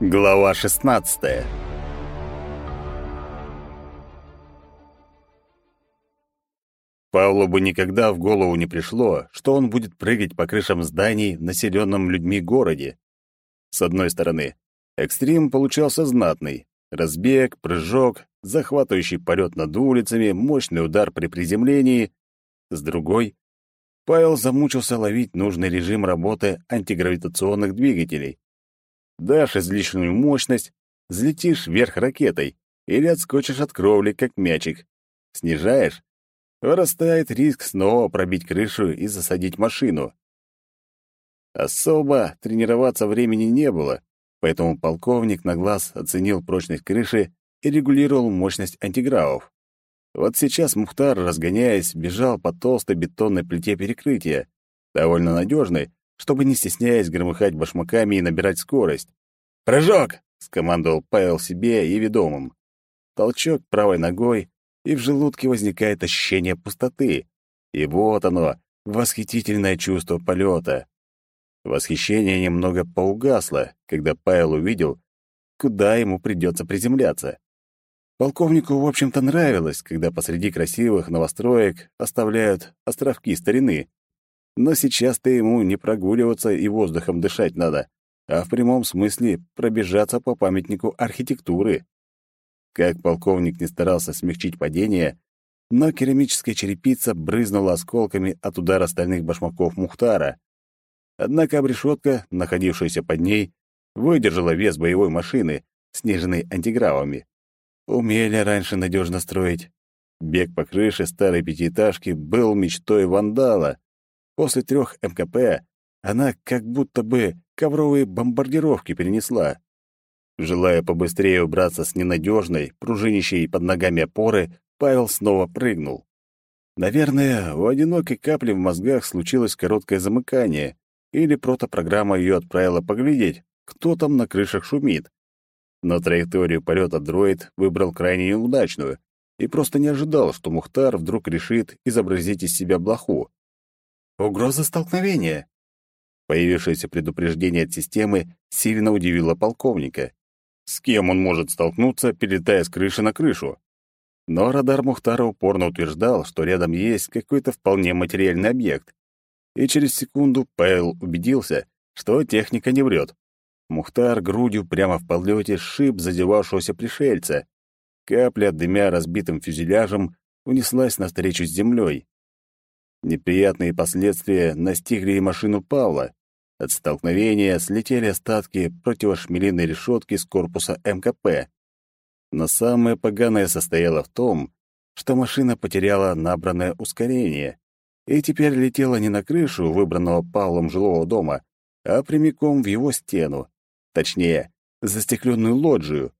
Глава 16. Павлу бы никогда в голову не пришло, что он будет прыгать по крышам зданий в населенном людьми городе. С одной стороны, экстрим получался знатный. Разбег, прыжок, захватывающий полет над улицами, мощный удар при приземлении. С другой, Павел замучился ловить нужный режим работы антигравитационных двигателей. Дашь излишнюю мощность, взлетишь вверх ракетой или отскочишь от кровли, как мячик. Снижаешь — вырастает риск снова пробить крышу и засадить машину. Особо тренироваться времени не было, поэтому полковник на глаз оценил прочность крыши и регулировал мощность антигравов. Вот сейчас Мухтар, разгоняясь, бежал по толстой бетонной плите перекрытия, довольно надежной, чтобы, не стесняясь, громыхать башмаками и набирать скорость. «Прыжок!» — скомандовал Павел себе и ведомым. Толчок правой ногой, и в желудке возникает ощущение пустоты. И вот оно, восхитительное чувство полета. Восхищение немного поугасло, когда Павел увидел, куда ему придется приземляться. Полковнику, в общем-то, нравилось, когда посреди красивых новостроек оставляют островки старины. Но сейчас-то ему не прогуливаться и воздухом дышать надо, а в прямом смысле пробежаться по памятнику архитектуры. Как полковник не старался смягчить падение, но керамическая черепица брызнула осколками от удара стальных башмаков Мухтара. Однако обрешетка, находившаяся под ней, выдержала вес боевой машины, сниженной антигравами. Умели раньше надежно строить. Бег по крыше старой пятиэтажки был мечтой вандала, После трех МКП она как будто бы ковровые бомбардировки перенесла. Желая побыстрее убраться с ненадежной, пружинищей под ногами опоры, Павел снова прыгнул. Наверное, у одинокой капли в мозгах случилось короткое замыкание, или протопрограмма ее отправила поглядеть, кто там на крышах шумит. Но траекторию полета дроид выбрал крайне неудачную и просто не ожидал, что Мухтар вдруг решит изобразить из себя блоху. Угроза столкновения. Появившееся предупреждение от системы сильно удивило полковника. С кем он может столкнуться, перелетая с крыши на крышу? Но радар Мухтара упорно утверждал, что рядом есть какой-то вполне материальный объект. И через секунду Павел убедился, что техника не врет. Мухтар грудью прямо в подлете шип задевавшегося пришельца. Капля, дымя разбитым фюзеляжем, унеслась навстречу с землей. Неприятные последствия настигли и машину Павла. От столкновения слетели остатки противошмелиной решетки с корпуса МКП. Но самое поганое состояло в том, что машина потеряла набранное ускорение и теперь летела не на крышу выбранного Павлом жилого дома, а прямиком в его стену, точнее, застекленную лоджию.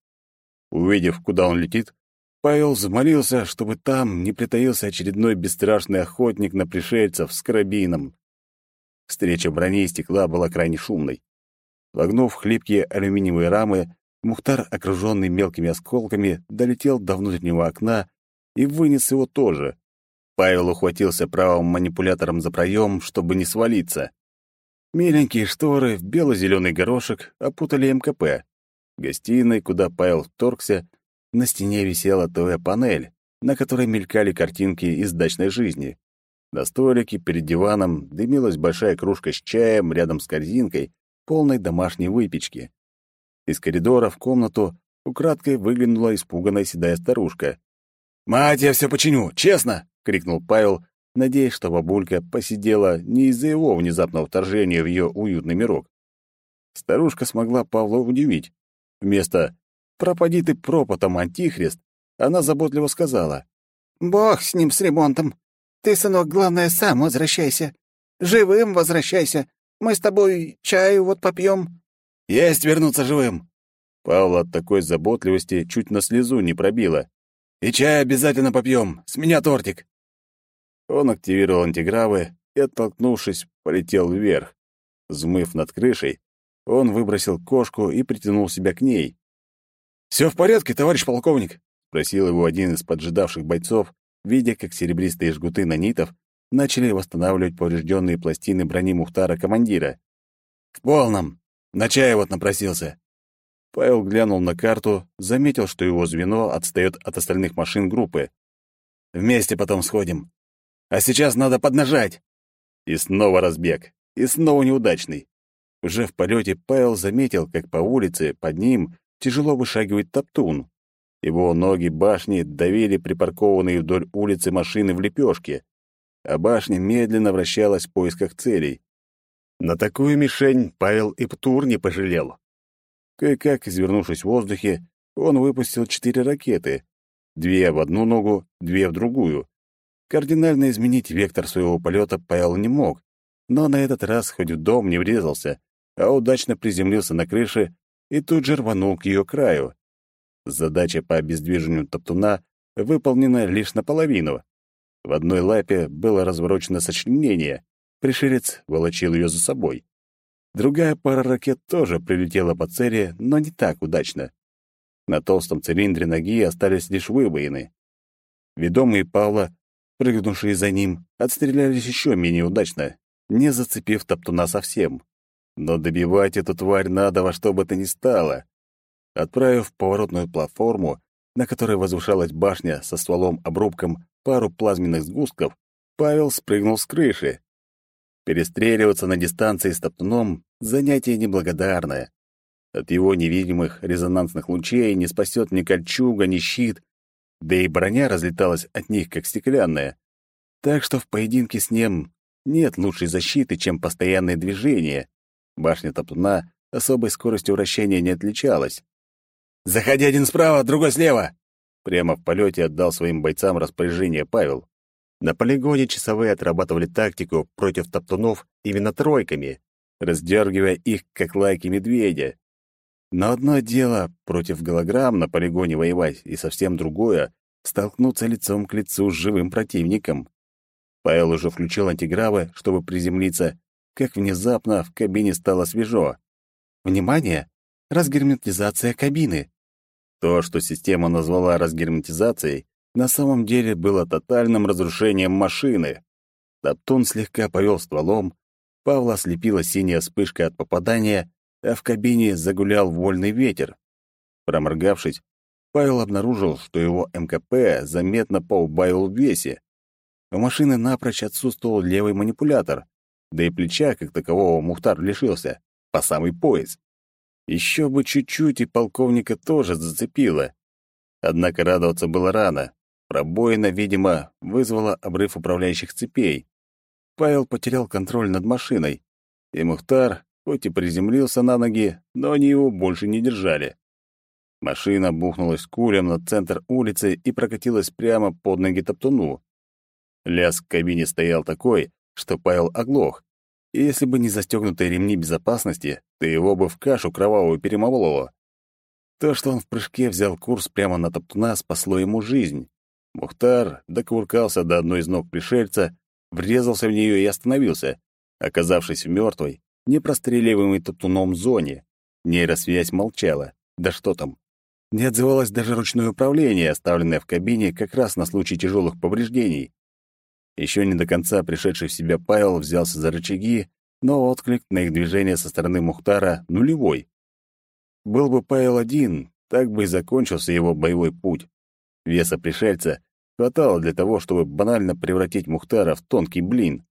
Увидев, куда он летит, Павел замолился, чтобы там не притаился очередной бесстрашный охотник на пришельцев с карабином. Встреча брони и стекла была крайне шумной. Вогнув хлипкие алюминиевые рамы, Мухтар, окруженный мелкими осколками, долетел до внутреннего окна и вынес его тоже. Павел ухватился правым манипулятором за проем, чтобы не свалиться. Миленькие шторы в бело-зеленый горошек опутали МКП. В гостиной, куда Павел вторгся, на стене висела ТВ-панель, на которой мелькали картинки из дачной жизни. На столике перед диваном дымилась большая кружка с чаем рядом с корзинкой, полной домашней выпечки. Из коридора в комнату украдкой выглянула испуганная седая старушка. «Мать, я все починю, честно!» — крикнул Павел, надеясь, что бабулька посидела не из-за его внезапного вторжения в ее уютный мирок. Старушка смогла Павла удивить. Вместо Пропади ты пропотом, антихрист!» Она заботливо сказала. «Бог с ним, с ремонтом. Ты, сынок, главное, сам возвращайся. Живым возвращайся. Мы с тобой чаю вот попьем». «Есть вернуться живым!» Павла от такой заботливости чуть на слезу не пробила. «И чай обязательно попьем. С меня тортик!» Он активировал антигравы и, оттолкнувшись, полетел вверх. Взмыв над крышей, он выбросил кошку и притянул себя к ней. «Все в порядке, товарищ полковник?» спросил его один из поджидавших бойцов, видя, как серебристые жгуты нанитов начали восстанавливать поврежденные пластины брони Мухтара командира. «В полном. На чай вот напросился». Павел глянул на карту, заметил, что его звено отстает от остальных машин группы. «Вместе потом сходим. А сейчас надо поднажать!» И снова разбег. И снова неудачный. Уже в полете Павел заметил, как по улице под ним тяжело вышагивает Топтун. Его ноги башни давили припаркованные вдоль улицы машины в лепешке, а башня медленно вращалась в поисках целей. На такую мишень Павел и Птур не пожалел. Кое-как, извернувшись в воздухе, он выпустил четыре ракеты. Две в одну ногу, две в другую. Кардинально изменить вектор своего полета Павел не мог, но на этот раз хоть в дом не врезался, а удачно приземлился на крыше и тут же рванул к ее краю. Задача по обездвижению топтуна выполнена лишь наполовину. В одной лапе было разворочено сочленение, пришелец волочил ее за собой. Другая пара ракет тоже прилетела по цели, но не так удачно. На толстом цилиндре ноги остались лишь выбоины. Ведомые Павла, прыгнувшие за ним, отстрелялись еще менее удачно, не зацепив топтуна совсем. Но добивать эту тварь надо во что бы то ни стало. Отправив поворотную платформу, на которой возвышалась башня со стволом-обрубком пару плазменных сгустков, Павел спрыгнул с крыши. Перестреливаться на дистанции с топтуном — занятие неблагодарное. От его невидимых резонансных лучей не спасет ни кольчуга, ни щит, да и броня разлеталась от них, как стеклянная. Так что в поединке с ним нет лучшей защиты, чем постоянное движение. Башня топтуна особой скоростью вращения не отличалась. «Заходи один справа, другой слева!» Прямо в полете отдал своим бойцам распоряжение Павел. На полигоне часовые отрабатывали тактику против топтунов именно тройками, раздергивая их, как лайки медведя. Но одно дело против голограмм на полигоне воевать, и совсем другое — столкнуться лицом к лицу с живым противником. Павел уже включил антигравы, чтобы приземлиться, как внезапно в кабине стало свежо. «Внимание! Разгерметизация кабины!» То, что система назвала разгерметизацией, на самом деле было тотальным разрушением машины. Топтун слегка повел стволом, Павла ослепила синяя вспышка от попадания, а в кабине загулял вольный ветер. Проморгавшись, Павел обнаружил, что его МКП заметно поубавил в весе. У машины напрочь отсутствовал левый манипулятор, да и плеча, как такового, Мухтар лишился, по самый пояс. Еще бы чуть-чуть, и полковника тоже зацепило. Однако радоваться было рано. Пробоина, видимо, вызвала обрыв управляющих цепей. Павел потерял контроль над машиной, и Мухтар, хоть и приземлился на ноги, но они его больше не держали. Машина бухнулась кулем на центр улицы и прокатилась прямо под ноги топтуну. Лязг в кабине стоял такой, что Павел оглох, и если бы не застегнутые ремни безопасности, то его бы в кашу кровавую перемололо. То, что он в прыжке взял курс прямо на топтуна, спасло ему жизнь. Мухтар докуркался до одной из ног пришельца, врезался в нее и остановился, оказавшись мертвой, непростреливаемой топтуном зоне. Нейросвязь молчала. Да что там? Не отзывалось даже ручное управление, оставленное в кабине как раз на случай тяжелых повреждений. Еще не до конца пришедший в себя Павел взялся за рычаги, но отклик на их движение со стороны Мухтара нулевой. Был бы Павел один, так бы и закончился его боевой путь. Веса пришельца хватало для того, чтобы банально превратить Мухтара в тонкий блин.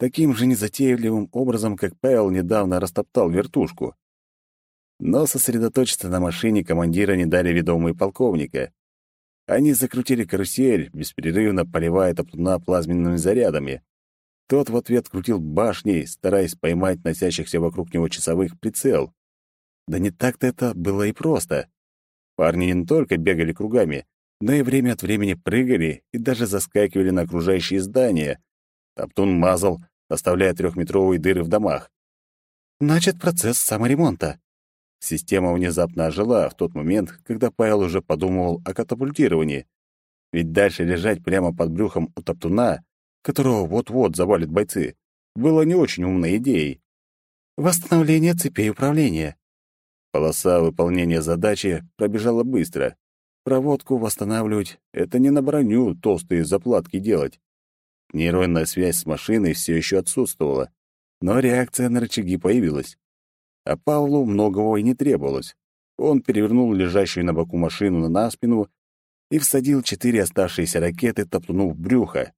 Таким же незатейливым образом, как Павел недавно растоптал вертушку. Но сосредоточиться на машине командира не дали ведомые полковника. Они закрутили карусель, беспрерывно поливая топтуна плазменными зарядами. Тот в ответ крутил башней, стараясь поймать носящихся вокруг него часовых прицел. Да не так-то это было и просто. Парни не только бегали кругами, но и время от времени прыгали и даже заскакивали на окружающие здания. Топтун мазал, оставляя трехметровые дыры в домах. «Значит, процесс саморемонта». Система внезапно ожила в тот момент, когда Павел уже подумывал о катапультировании. Ведь дальше лежать прямо под брюхом у топтуна, которого вот-вот завалят бойцы, было не очень умной идеей. Восстановление цепей управления. Полоса выполнения задачи пробежала быстро. Проводку восстанавливать — это не на броню толстые заплатки делать. Нейронная связь с машиной все еще отсутствовала, но реакция на рычаги появилась. А Павлу многого и не требовалось. Он перевернул лежащую на боку машину на спину и всадил четыре оставшиеся ракеты, топтунув брюхо.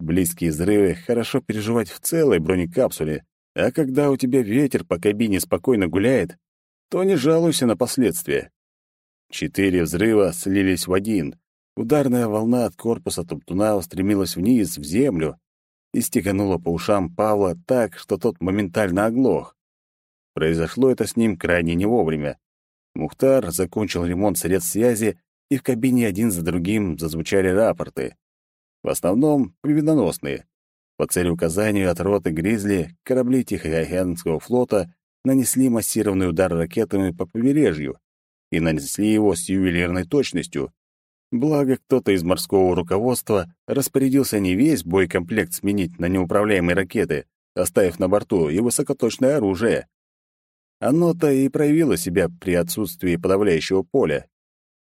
Близкие взрывы хорошо переживать в целой бронекапсуле, а когда у тебя ветер по кабине спокойно гуляет, то не жалуйся на последствия. Четыре взрыва слились в один. Ударная волна от корпуса Топтуна устремилась вниз, в землю, и стеганула по ушам Павла так, что тот моментально оглох. Произошло это с ним крайне не вовремя. Мухтар закончил ремонт средств связи, и в кабине один за другим зазвучали рапорты. В основном победоносные. По целеуказанию от роты «Гризли» корабли Тихоокеанского флота нанесли массированный удар ракетами по побережью и нанесли его с ювелирной точностью. Благо, кто-то из морского руководства распорядился не весь боекомплект сменить на неуправляемые ракеты, оставив на борту и высокоточное оружие. Оно-то и проявило себя при отсутствии подавляющего поля.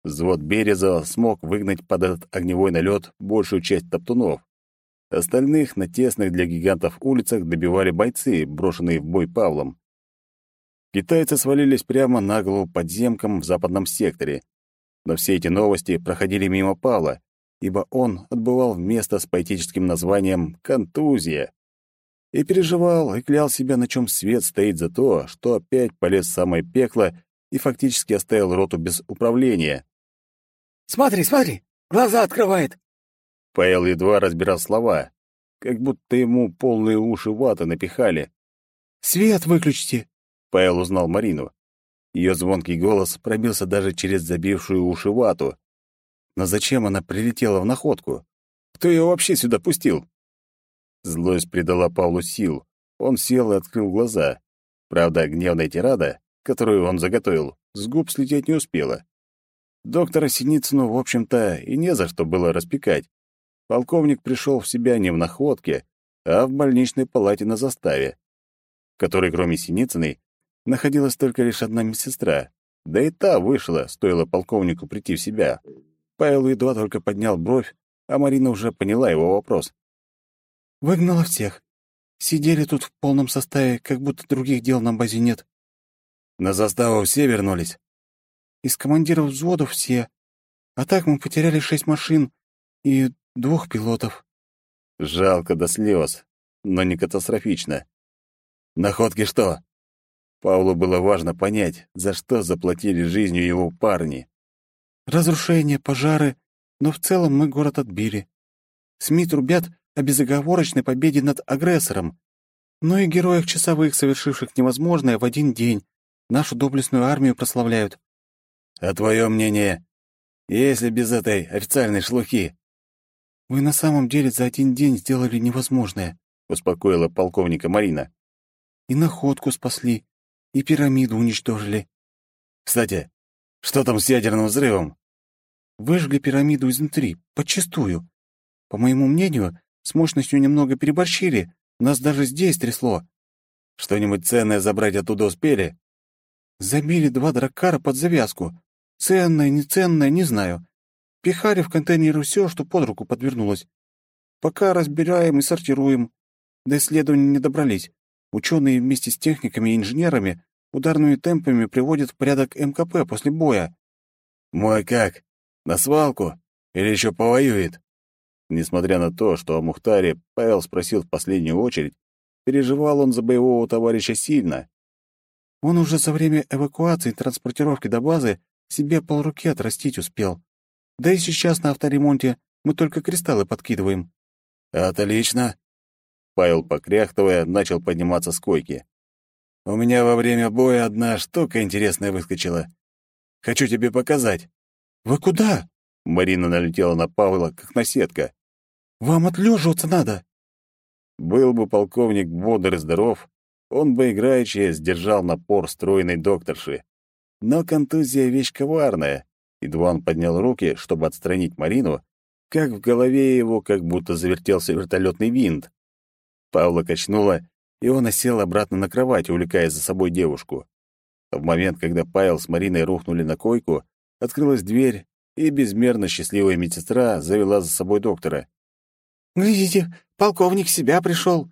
Взвод Березова смог выгнать под этот огневой налет большую часть топтунов. Остальных на тесных для гигантов улицах добивали бойцы, брошенные в бой Павлом. Китайцы свалились прямо на голову подземкам в западном секторе. Но все эти новости проходили мимо Павла, ибо он отбывал в место с поэтическим названием «Контузия». И переживал, и клял себя, на чем свет стоит за то, что опять полез в самое пекло и фактически оставил роту без управления. Смотри, смотри, глаза открывает. Павел едва разбирал слова, как будто ему полные уши ваты напихали. Свет выключите. Павел узнал Марину. Ее звонкий голос пробился даже через забившую уши вату. Но зачем она прилетела в находку? Кто ее вообще сюда пустил? Злость придала Павлу сил. Он сел и открыл глаза. Правда, гневная тирада, которую он заготовил, с губ слететь не успела. Доктора Синицыну, в общем-то, и не за что было распекать. Полковник пришел в себя не в находке, а в больничной палате на заставе, в которой, кроме Синицыной, находилась только лишь одна медсестра. Да и та вышла, стоило полковнику прийти в себя. Павел едва только поднял бровь, а Марина уже поняла его вопрос. «Выгнала всех. Сидели тут в полном составе, как будто других дел на базе нет». «На заставу все вернулись?» Из командиров взводов все. А так мы потеряли шесть машин и двух пилотов. Жалко до слез, но не катастрофично. Находки что? Павлу было важно понять, за что заплатили жизнью его парни. Разрушения, пожары, но в целом мы город отбили. СМИ трубят о безоговорочной победе над агрессором, но и героях часовых, совершивших невозможное в один день, нашу доблестную армию прославляют. А твое мнение, если без этой официальной шлухи? Вы на самом деле за один день сделали невозможное, успокоила полковника Марина. И находку спасли, и пирамиду уничтожили. Кстати, что там с ядерным взрывом? Выжгли пирамиду изнутри, подчистую. По моему мнению, с мощностью немного переборщили, нас даже здесь трясло. Что-нибудь ценное забрать оттуда успели? Забили два дракара под завязку, Ценное, неценное, не знаю. Пихали в контейнеры все, что под руку подвернулось. Пока разбираем и сортируем. До исследований не добрались. Ученые вместе с техниками и инженерами ударными темпами приводят в порядок МКП после боя. Мой как? На свалку? Или еще повоюет? Несмотря на то, что о Мухтаре Павел спросил в последнюю очередь, переживал он за боевого товарища сильно. Он уже за время эвакуации и транспортировки до базы себе полруки отрастить успел. Да и сейчас на авторемонте мы только кристаллы подкидываем». «Отлично!» Павел, покряхтывая, начал подниматься с койки. «У меня во время боя одна штука интересная выскочила. Хочу тебе показать». «Вы куда?» Марина налетела на Павла, как наседка. «Вам отлеживаться надо!» Был бы полковник бодр и здоров, он бы играючи сдержал напор стройной докторши. Но контузия — вещь коварная. Едва он поднял руки, чтобы отстранить Марину, как в голове его как будто завертелся вертолетный винт. Павла качнула, и он осел обратно на кровать, увлекая за собой девушку. В момент, когда Павел с Мариной рухнули на койку, открылась дверь, и безмерно счастливая медсестра завела за собой доктора. «Глядите, полковник себя пришел!»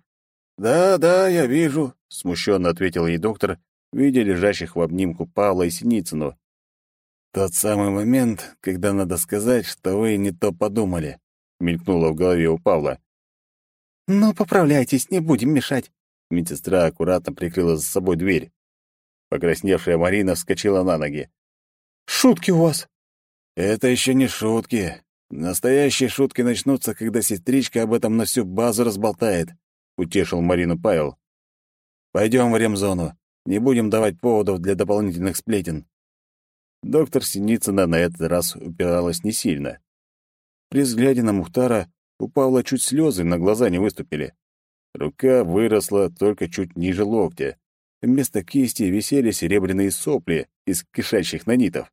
«Да, да, я вижу», — смущенно ответил ей доктор, видя лежащих в обнимку Павла и Синицыну. «Тот самый момент, когда надо сказать, что вы не то подумали», — мелькнуло в голове у Павла. «Ну, поправляйтесь, не будем мешать». Медсестра аккуратно прикрыла за собой дверь. Покрасневшая Марина вскочила на ноги. «Шутки у вас!» «Это еще не шутки. Настоящие шутки начнутся, когда сестричка об этом на всю базу разболтает», — утешил Марину Павел. «Пойдем в ремзону. Не будем давать поводов для дополнительных сплетен». Доктор Синицына на этот раз упиралась не сильно. При взгляде на Мухтара у Павла чуть слезы на глаза не выступили. Рука выросла только чуть ниже локтя. Вместо кисти висели серебряные сопли из кишащих нанитов.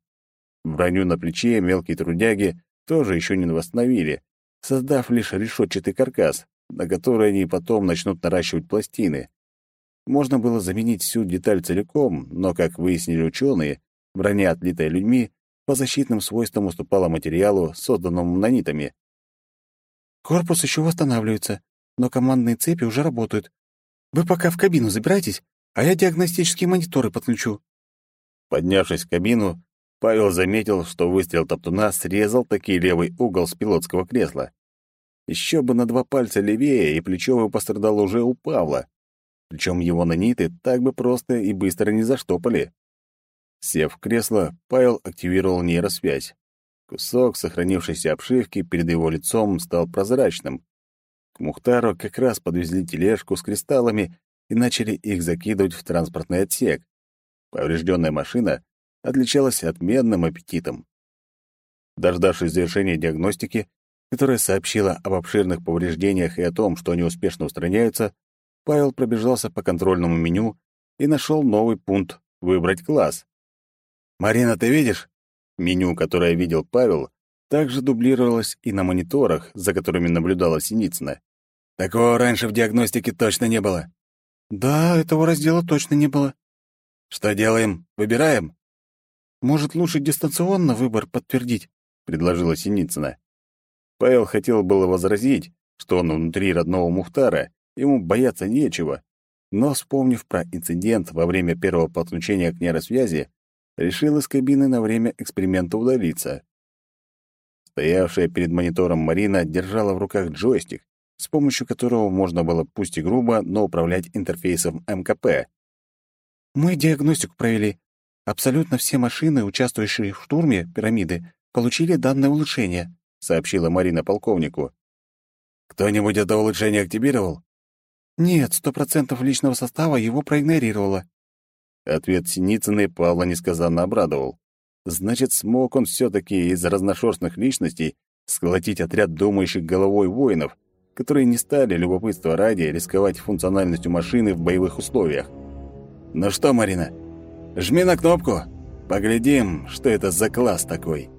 Броню на плече мелкие трудяги тоже еще не восстановили, создав лишь решетчатый каркас, на который они потом начнут наращивать пластины. Можно было заменить всю деталь целиком, но, как выяснили ученые, броня, отлитая людьми, по защитным свойствам уступала материалу, созданному нанитами. «Корпус еще восстанавливается, но командные цепи уже работают. Вы пока в кабину забирайтесь, а я диагностические мониторы подключу». Поднявшись в кабину, Павел заметил, что выстрел топтуна срезал таки левый угол с пилотского кресла. Еще бы на два пальца левее, и плечо бы пострадало уже у Павла. Причем его наниты так бы просто и быстро не заштопали. Сев в кресло, Павел активировал нейросвязь. Кусок сохранившейся обшивки перед его лицом стал прозрачным. К Мухтару как раз подвезли тележку с кристаллами и начали их закидывать в транспортный отсек. Поврежденная машина отличалась отменным аппетитом. Дождавшись завершения диагностики, которая сообщила об обширных повреждениях и о том, что они успешно устраняются, Павел пробежался по контрольному меню и нашел новый пункт «Выбрать класс». «Марина, ты видишь?» Меню, которое видел Павел, также дублировалось и на мониторах, за которыми наблюдала Синицына. Такого раньше в диагностике точно не было. Да, этого раздела точно не было. Что делаем? Выбираем? Может, лучше дистанционно выбор подтвердить, предложила Синицына. Павел хотел было возразить, что он внутри родного Мухтара, ему бояться нечего, но, вспомнив про инцидент во время первого подключения к нейросвязи, решил из кабины на время эксперимента удалиться. Стоявшая перед монитором Марина держала в руках джойстик, с помощью которого можно было, пусть и грубо, но управлять интерфейсом МКП. «Мы диагностику провели. Абсолютно все машины, участвующие в штурме пирамиды, получили данное улучшение», — сообщила Марина полковнику. «Кто-нибудь это улучшение активировал?» «Нет, сто процентов личного состава его проигнорировало». Ответ Синицыной Павла несказанно обрадовал. Значит, смог он все-таки из разношерстных личностей сколотить отряд думающих головой воинов, которые не стали любопытства ради рисковать функциональностью машины в боевых условиях. «Ну что, Марина, жми на кнопку. Поглядим, что это за класс такой».